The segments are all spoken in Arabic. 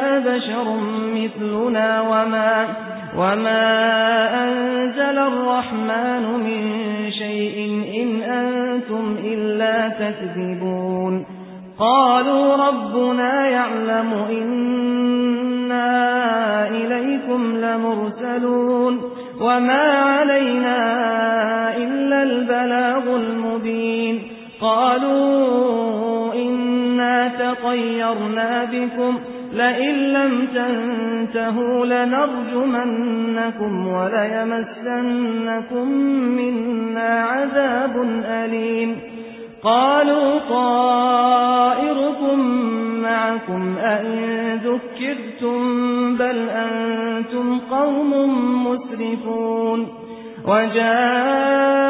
ما بشر مثلنا وما وما أنزل الرحمن من شيء إن أنتم إلا تكذبون. قالوا ربنا يعلم إنا إليكم لمرسلون وما علينا إلا البلاغ المبين. قالوا تطيرنا بكم لئن لم تنتهوا لنرجمنكم وليمسنكم منا عذاب أليم قالوا طائركم معكم أئن ذكرتم بل أنتم قوم مسرفون وجاء من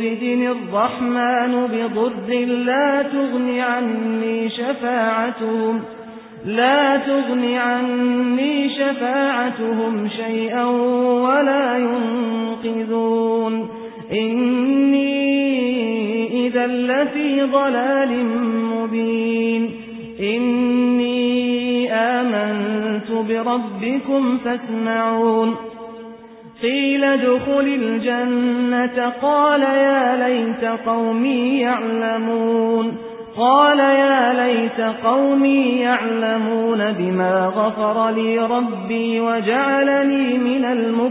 يردني الرحمن بضر لا تغني عني شفاعتهم لا تغني عني شفاعتهم شيئا ولا ينقذون. إني إذا لفي ضلال مبين. إني آمنت بربكم فاسمعون. قيل ادخل الجنة. قال يا ليت قومي يعلمون. قال يا ليت قومي يعلمون بما غفر لي ربي وجعلني من المكرمين